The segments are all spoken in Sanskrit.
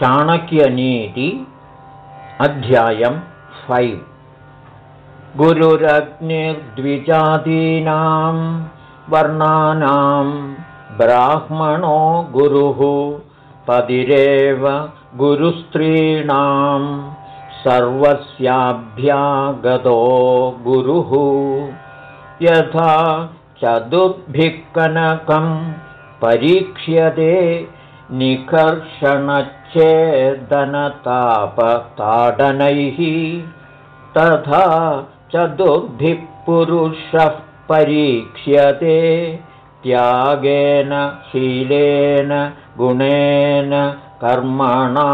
चाणक्यनीति अध्यायं फैव् गुरुरग्निर्द्विजातीनां वर्णानां ब्राह्मणो गुरुः पदिरेव गुरुस्त्रीणां सर्वस्याभ्यागतो गुरुः। यथा चतुर्भिक्कनकं परीक्ष्यते निकर्षणच्छेदनतापताडनैः तथा चतुर्भिः पुरुषः परीक्ष्यते त्यागेन शीलेन गुणेन कर्मणा।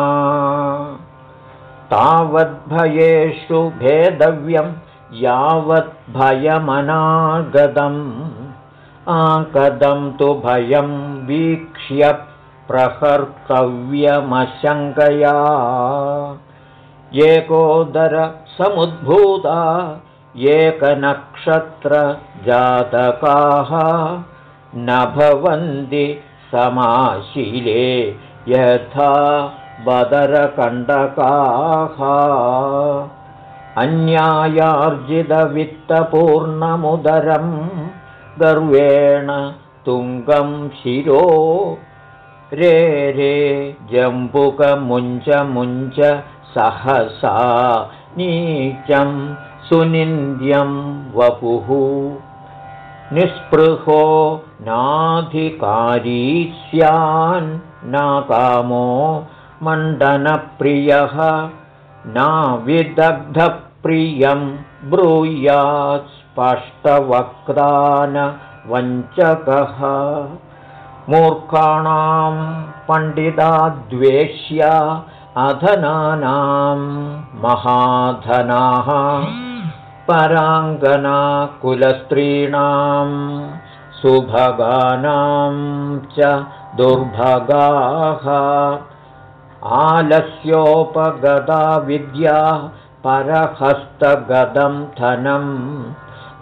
तावद्भयेषु भेदव्यं यावद्भयमनागतम् आगतं तु भयं वीक्ष्य प्रहर्तव्यमशङ्कया। एकोदरसमुद्भूता एकनक्षत्रजातकाः न भवन्ति समाशीले यथा बदरकण्डकाः। अन्यायार्जितवित्तपूर्णमुदरं गर्वेण तुङ्गं शिरो रे जम्बुकमुञ्च सहसा नीचं सुनिन्द्यं वपुः। निःस्पृहो नाधिकारी स्यान्नाकामो मण्डनप्रियः नाविदग्धप्रियं ब्रूयात् स्पष्टवक्तान वञ्चकः मूर्खाणां पण्डिताद्वेष्या अधनानां महाधनाः पराङ्गनाकुलस्त्रीणां सुभगानां च दुर्भगाः आलस्योपगदा विद्या परहस्तगदं धनम्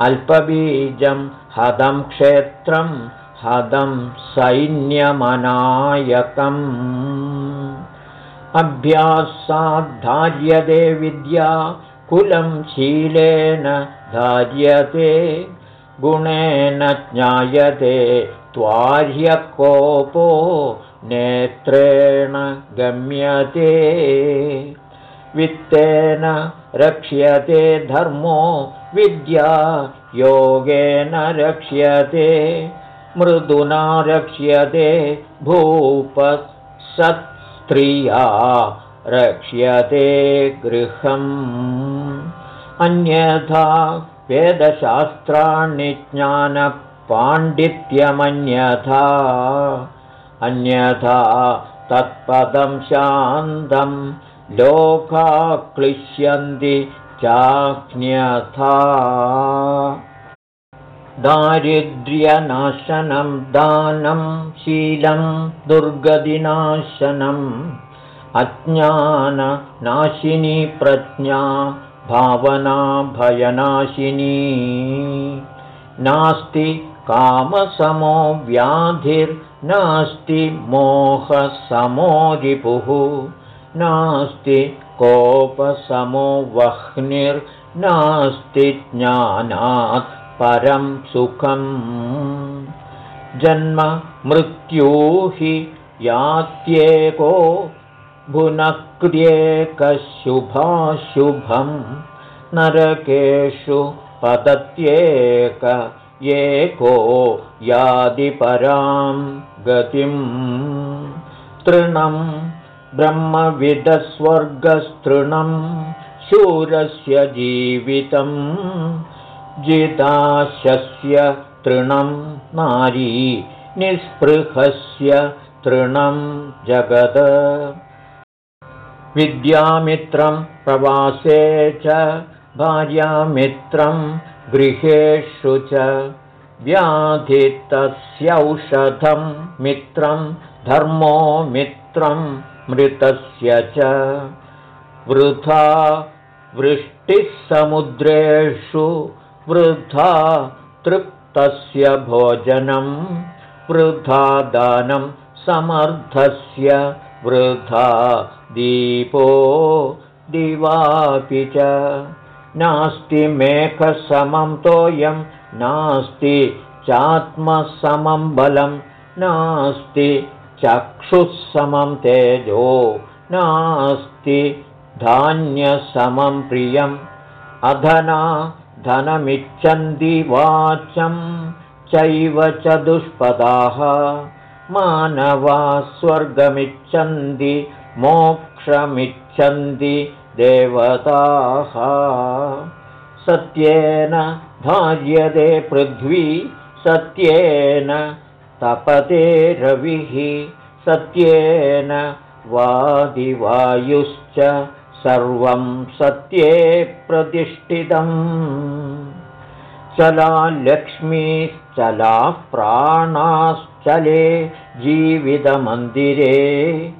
अल्पबीजं हदं क्षेत्रं हदं सैन्यमनायकम्। अभ्यासाद्धार्यते विद्या कुलं शीलेन धार्यते गुणेन ज्ञायते त्वार्यकोपो नेत्रेण गम्यते। वित्तेन रक्ष्यते धर्मो विद्या योगेन रक्ष्यते मृदुना रक्ष्यते भूपसत्स्त्रिया रक्ष्यते गृहम्। अन्यथा वेदशास्त्राणि ज्ञानपाण्डित्यमन्यथा। अन्यथा तत्पदं शान्तं लोका क्लिश्यन्ति चाज्ञथा दारिद्र्यनाशनं दानं शीलं दुर्गतिनाशनम् अज्ञाननाशिनी प्रज्ञा भावना भयनाशिनी नास्ति कामसमो व्याधिर्नास्ति मोहसमो रिपुः नास्ति कोपसमो वह्निर्नास्ति ज्ञानात् परं सुखम् जन्म मृत्यु हि यात्येको भुनक्र्येकशुभाशुभं नरकेषु पतत्येक एको यादिपरां गतिं तृणं ब्रह्मविदस्वर्गस्तृणं शूरस्य जीवितं जिदाशस्य तृणं नारी निःस्पृहस्य तृणं जगद। विद्यामित्रं प्रवासे च भार्यामित्रं गृहेषु च। व्याधितस्यौषधं मित्रं धर्मो मित्रं मृतस्य च। वृथा वृष्टिः समुद्रेषु वृथा तृप्तस्य भोजनं वृथा दानं समर्थस्य वृथा दीपो दिवापि च। नास्ति मेघसमं तोयं नास्ति चात्मसमं बलं नास्ति चक्षुःसमं तेजो नास्ति धान्यसमं प्रियम्। अधना धनमिच्छन्ति वाचं चैव च दुष्पदाः मानवा स्वर्गमिच्छन्ति मोक्षमिच्छन्ति देवताः। सत्येन धार्यते पृथ्वी सत्येन तपते रविः सत्येन वादिवायुश्च सर्वं सत्ये प्रतिष्ठितम् चला लक्ष्मीश्चलाः प्राणाश्चले जीवितमन्दिरे।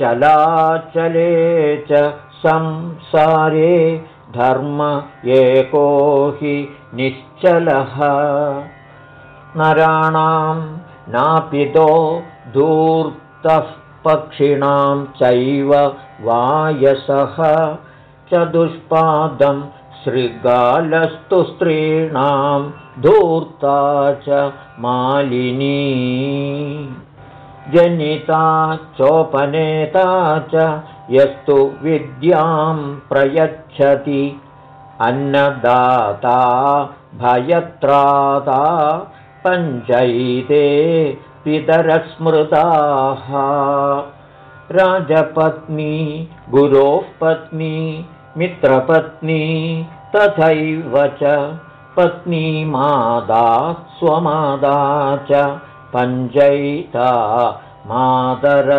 चलाचले च संसारे धर्म एको हि निश्चलः। नराणां नापितो धूर्तः पक्षिणां चैव वायसः। चतुष्पादं शृगालस्तु स्त्रीणां धूर्ता च मालिनी। जनिता चोपनेता च यस्तु विद्यां प्रयच्छति। अन्नदाता भयत्राता पञ्चैते पितरस्मृताः। राजपत्नी गुरोः पत्नी मित्रपत्नी तथैव च पत्नी मादा स्वमादा च पञ्चैता मातरस्मृताः